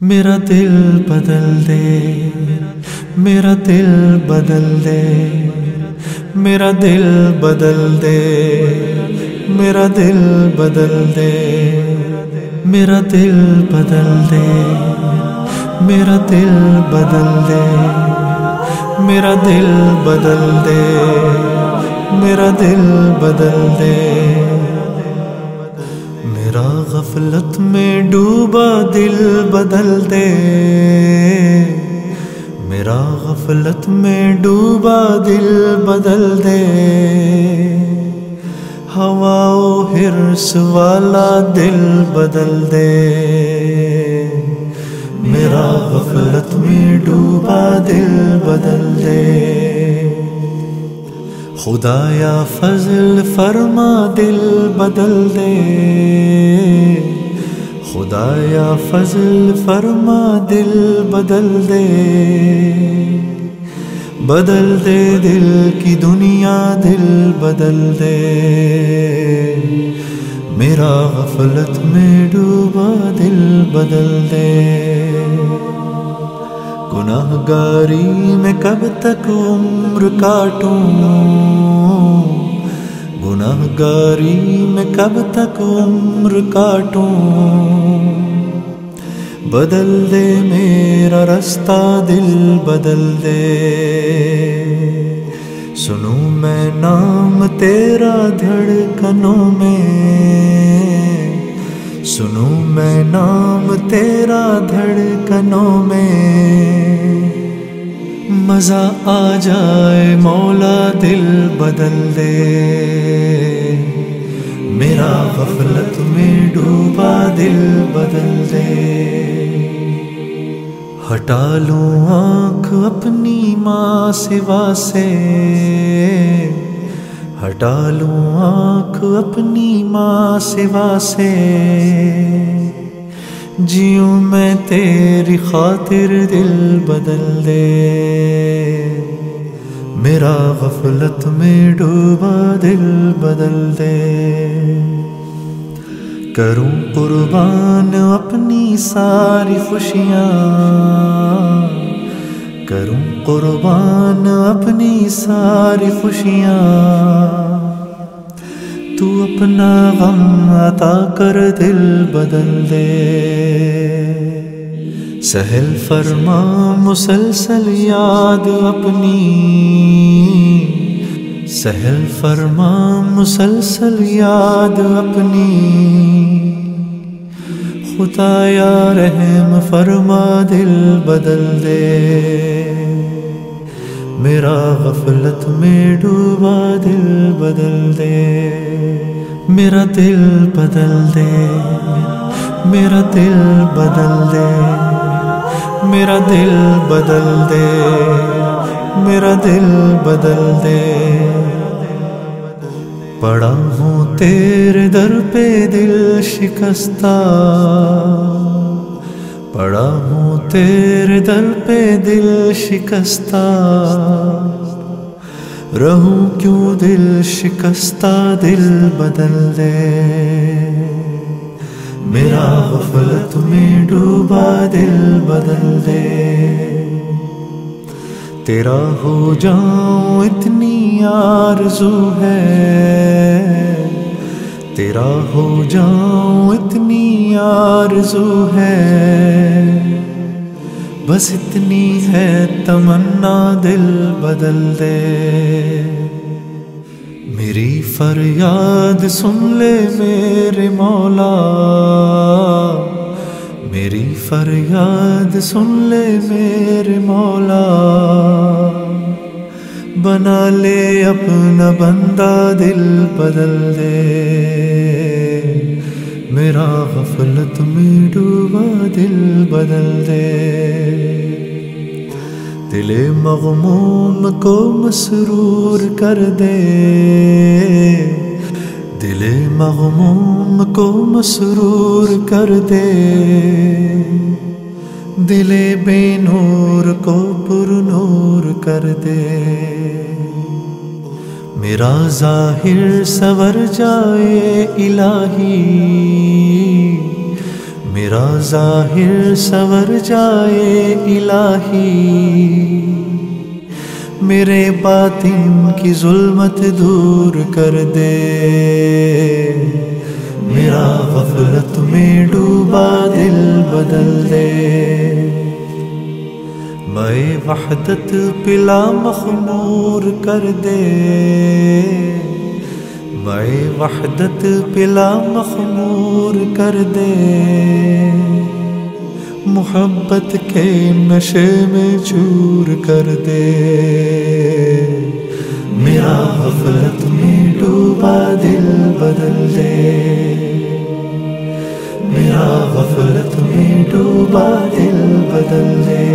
میرا دل بدل دے، میرا دل بدل دے، میرا دل بدل دے، میرا دل بدل دے، میرا دل بدل دے، میرا دل بدل دے، میرا دل بدل دے، میرا دل بدل دے۔ میرا غفلت میں ڈوبا دل بدل دے میرا غفلت میں ڈوبا دل بدل دے ہوا ہرس والا دل بدل دے میرا غفلت میں ڈوبا دل بدل دے خدا یا فضل فرما دل بدل دے خدا یا فضل فرما، دل بدل دے۔ بدل دے دل کی دنیا، دل بدل دے۔ میرا غفلت میں ڈوبا، دل بدل دے۔ گناہ گاری میں کب تک عمر کاٹوں؟ گناہ گاری میں کب تک عمر کاٹوں؟ بدل دے میرا رستہ، دل بدل دے۔ سنوں میں نام تیرا دھڑکنوں میں۔ سنوں میں نام تیرا دھڑکنوں میں۔ مزہ آ جائے، مولا دل بدل دے۔ میرا غفلت میں ڈوبا دل بدل دے۔ ہٹا لوں آنکھ اپنی ماں سوا سے۔ ہٹا لوں آنکھ اپنی ماں سوا سے۔ جیوں میں تیری خاطر دل بدل دے۔ میرا غفلت میں ڈوبا دل بدل دے۔ کروں قربان اپنی ساری خوشیاں۔ کروں قربان اپنی ساری خوشیاں۔ تو اپنا غم عطا کر دل بدل دے۔ سہل فرما مسلسل یاد اپنی۔ سہل فرما مسلسل یاد اپنی۔ خدا یا رحم فرما دل بدل دے۔ میرا غفلت میں ڈوبا دل بدل دے۔ میرا دل بدل دے۔ میرا دل بدل دے۔ میرا دل بدل دے، میرا دل بدل دے۔ پڑا ہوں تیرے در پہ دل شکستہ۔ پڑا ہوں تیرے در پہ دل شکستہ۔ رہوں کیوں دل شکستہ، دل بدل دے۔ میرا غفلت میں ڈوبا دل بدل دے۔ تیرا ہو جاؤں اتنی آرزو ہے۔ تیرا ہو جاؤں اتنی آرزو ہے۔ بس اتنی ہے تمنا دل بدل دے۔ میری فریاد سن لے میرے مولا میری فریاد سن لے میرے مولا بنا لے اپنا بندہ دل بدل دے میرا غفلت میں ڈوبا دل بدل دے دل مغموم کو مسرور کر دے۔ دل مغموم کو مسرور کر دے۔ دل بے نور کو پر نور کر دے۔ میرا ظاہر سور جائے الہی۔ میرا ظاہر سور جائے الہی۔ میرے باطن کی ظلمت دور کر دے۔ میرا غفلت میں ڈوبا دل بدل دے۔ میں وحدت پلا مخمور کر دے۔ میں وحدت پلا مخمور کر دے۔ محبت کے نشے میں چور کر دے۔ میرا غفلت میں ڈوبا دل بدل دے۔ میرا غفلت میں ڈوبا دل بدل دے۔